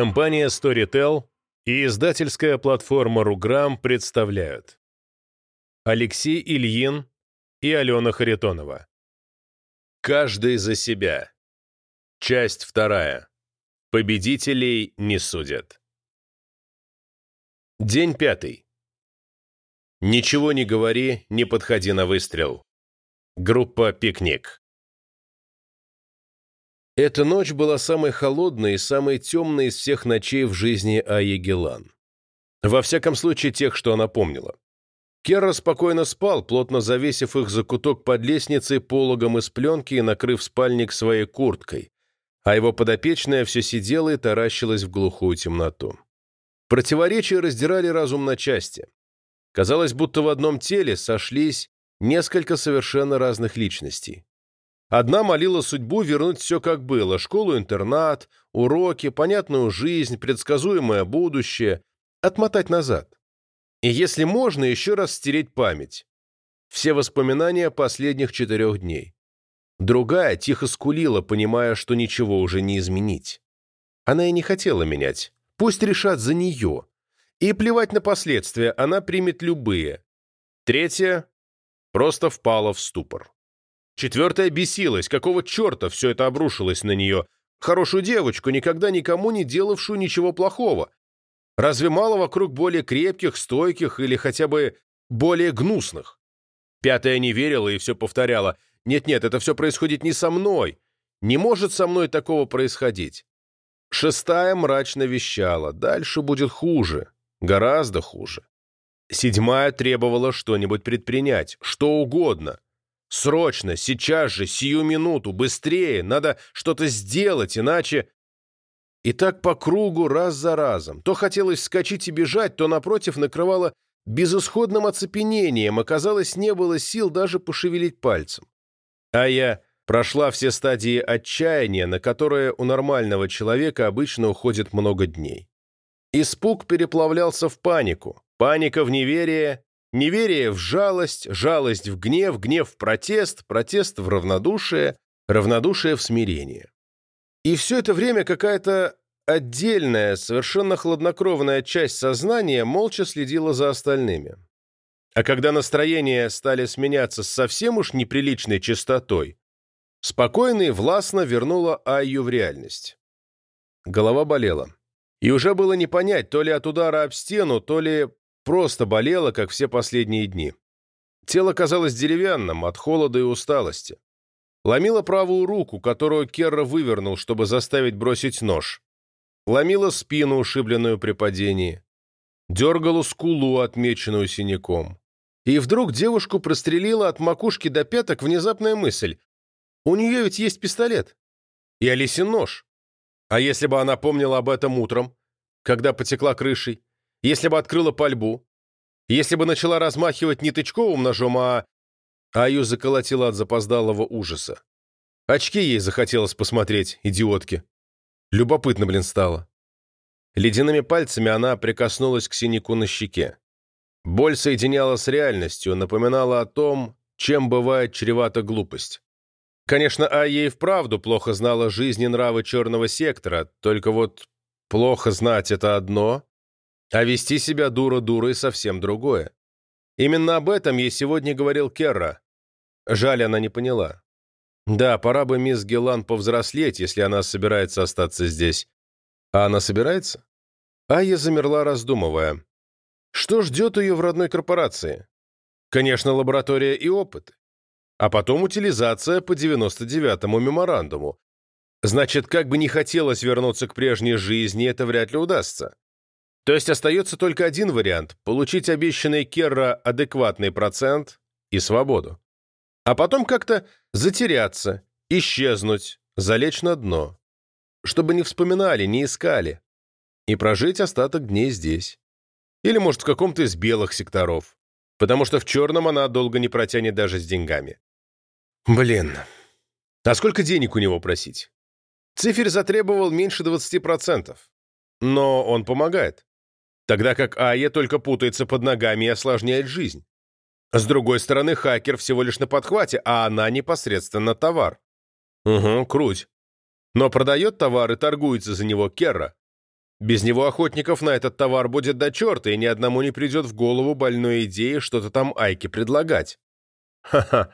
Компания Storytel и издательская платформа Руграм представляют Алексей Ильин и Алена Харитонова. Каждый за себя. Часть вторая. Победителей не судят. День пятый. Ничего не говори, не подходи на выстрел. Группа «Пикник». Эта ночь была самой холодной и самой темной из всех ночей в жизни Аи. Во всяком случае, тех, что она помнила. Керра спокойно спал, плотно завесив их закуток под лестницей пологом из пленки и накрыв спальник своей курткой, а его подопечная все сидела и таращилась в глухую темноту. Противоречия раздирали разум на части. Казалось, будто в одном теле сошлись несколько совершенно разных личностей. Одна молила судьбу вернуть все как было – школу-интернат, уроки, понятную жизнь, предсказуемое будущее, отмотать назад. И если можно, еще раз стереть память. Все воспоминания последних четырех дней. Другая тихо скулила, понимая, что ничего уже не изменить. Она и не хотела менять. Пусть решат за нее. И плевать на последствия, она примет любые. Третья просто впала в ступор. Четвертая бесилась, какого черта все это обрушилось на нее. Хорошую девочку, никогда никому не делавшую ничего плохого. Разве мало вокруг более крепких, стойких или хотя бы более гнусных? Пятая не верила и все повторяла. «Нет-нет, это все происходит не со мной. Не может со мной такого происходить». Шестая мрачно вещала. Дальше будет хуже. Гораздо хуже. Седьмая требовала что-нибудь предпринять. Что угодно. Срочно, сейчас же, сию минуту, быстрее, надо что-то сделать, иначе... И так по кругу раз за разом. То хотелось вскочить и бежать, то, напротив, накрывало безысходным оцепенением, оказалось, не было сил даже пошевелить пальцем. А я прошла все стадии отчаяния, на которые у нормального человека обычно уходит много дней. Испуг переплавлялся в панику, паника в неверие, Неверие в жалость, жалость в гнев, гнев в протест, протест в равнодушие, равнодушие в смирение. И все это время какая-то отдельная, совершенно хладнокровная часть сознания молча следила за остальными. А когда настроения стали сменяться с совсем уж неприличной частотой, спокойно и властно вернула Айю в реальность. Голова болела. И уже было не понять, то ли от удара об стену, то ли Просто болело, как все последние дни. Тело казалось деревянным от холода и усталости. Ломила правую руку, которую Керра вывернул, чтобы заставить бросить нож. Ломила спину, ушибленную при падении. Дергала скулу, отмеченную синяком. И вдруг девушку прострелила от макушки до пяток внезапная мысль. У нее ведь есть пистолет. И Алисин нож. А если бы она помнила об этом утром, когда потекла крышей? Если бы открыла пальбу, если бы начала размахивать не тычковым ножом, а... Аю заколотила от запоздалого ужаса. Очки ей захотелось посмотреть, идиотки. Любопытно, блин, стало. Ледяными пальцами она прикоснулась к синяку на щеке. Боль соединяла с реальностью, напоминала о том, чем бывает чревата глупость. Конечно, Айя и вправду плохо знала жизнь и нравы черного сектора, только вот плохо знать это одно, а вести себя дура-дурой совсем другое. Именно об этом ей сегодня говорил Керра. Жаль, она не поняла. Да, пора бы мисс Гелан повзрослеть, если она собирается остаться здесь. А она собирается? Айя замерла, раздумывая. Что ждет ее в родной корпорации? Конечно, лаборатория и опыты. А потом утилизация по 99-му меморандуму. Значит, как бы не хотелось вернуться к прежней жизни, это вряд ли удастся. То есть остается только один вариант – получить обещанный Керра адекватный процент и свободу. А потом как-то затеряться, исчезнуть, залечь на дно. Чтобы не вспоминали, не искали. И прожить остаток дней здесь. Или, может, в каком-то из белых секторов. Потому что в черном она долго не протянет даже с деньгами. Блин. А сколько денег у него просить? Циферь затребовал меньше 20%. Но он помогает тогда как Ая только путается под ногами и осложняет жизнь. С другой стороны, хакер всего лишь на подхвате, а она непосредственно товар. Угу, круть. Но продает товар и торгуется за него Керра. Без него охотников на этот товар будет до черта, и ни одному не придет в голову больной идеи что-то там Айке предлагать. Ха-ха.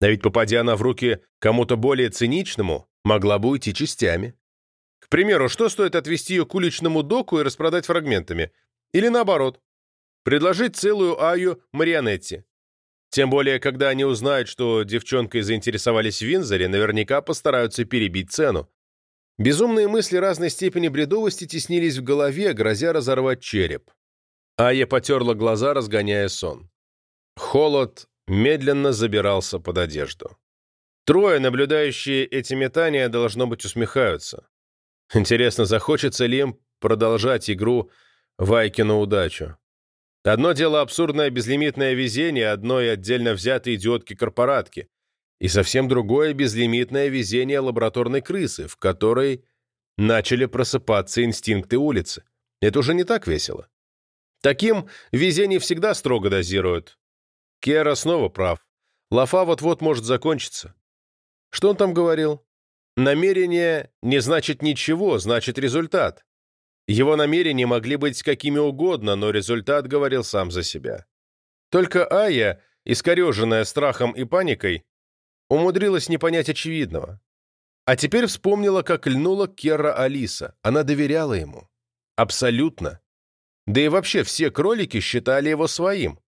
А ведь попадя она в руки кому-то более циничному, могла бы уйти частями. К примеру, что стоит отвести ее к уличному доку и распродать фрагментами? Или наоборот, предложить целую Аю Марионетти. Тем более, когда они узнают, что девчонкой заинтересовались в Винзоре, наверняка постараются перебить цену. Безумные мысли разной степени бредовости теснились в голове, грозя разорвать череп. Ая потерла глаза, разгоняя сон. Холод медленно забирался под одежду. Трое, наблюдающие эти метания, должно быть, усмехаются. Интересно, захочется ли им продолжать игру Вайки на удачу? Одно дело абсурдное безлимитное везение одной отдельно взятой идиотки-корпоратки, и совсем другое безлимитное везение лабораторной крысы, в которой начали просыпаться инстинкты улицы. Это уже не так весело. Таким везение всегда строго дозируют. Кера снова прав. Лафа вот-вот может закончиться. Что он там говорил? Намерение не значит ничего, значит результат. Его намерения могли быть какими угодно, но результат говорил сам за себя. Только Ая, искореженная страхом и паникой, умудрилась не понять очевидного. А теперь вспомнила, как льнула Керра Алиса. Она доверяла ему. Абсолютно. Да и вообще все кролики считали его своим.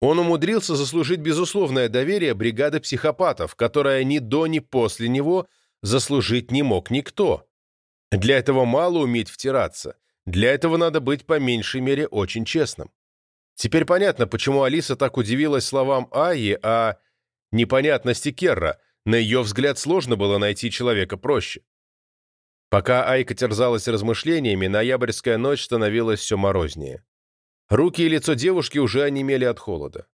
Он умудрился заслужить безусловное доверие бригады психопатов, которая ни до, ни после него заслужить не мог никто. Для этого мало уметь втираться. Для этого надо быть по меньшей мере очень честным. Теперь понятно, почему Алиса так удивилась словам Аи о непонятности Керра. На ее взгляд сложно было найти человека проще. Пока Айка терзалась размышлениями, ноябрьская ночь становилась все морознее. Руки и лицо девушки уже онемели от холода.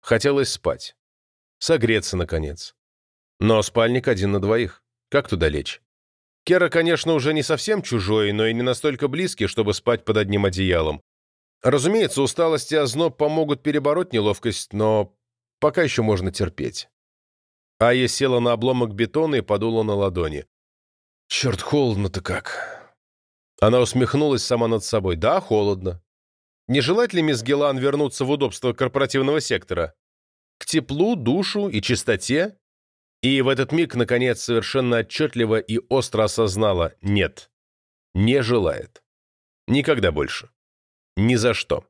Хотелось спать. Согреться, наконец. Но спальник один на двоих. Как туда лечь? Кера, конечно, уже не совсем чужой, но и не настолько близкий, чтобы спать под одним одеялом. Разумеется, усталость и озноб помогут перебороть неловкость, но пока еще можно терпеть. Ая села на обломок бетона и подула на ладони. «Черт, холодно-то как!» Она усмехнулась сама над собой. «Да, холодно. Не желает ли мисс Гелан вернуться в удобство корпоративного сектора? К теплу, душу и чистоте? И в этот миг, наконец, совершенно отчетливо и остро осознала «нет». Не желает. Никогда больше. Ни за что.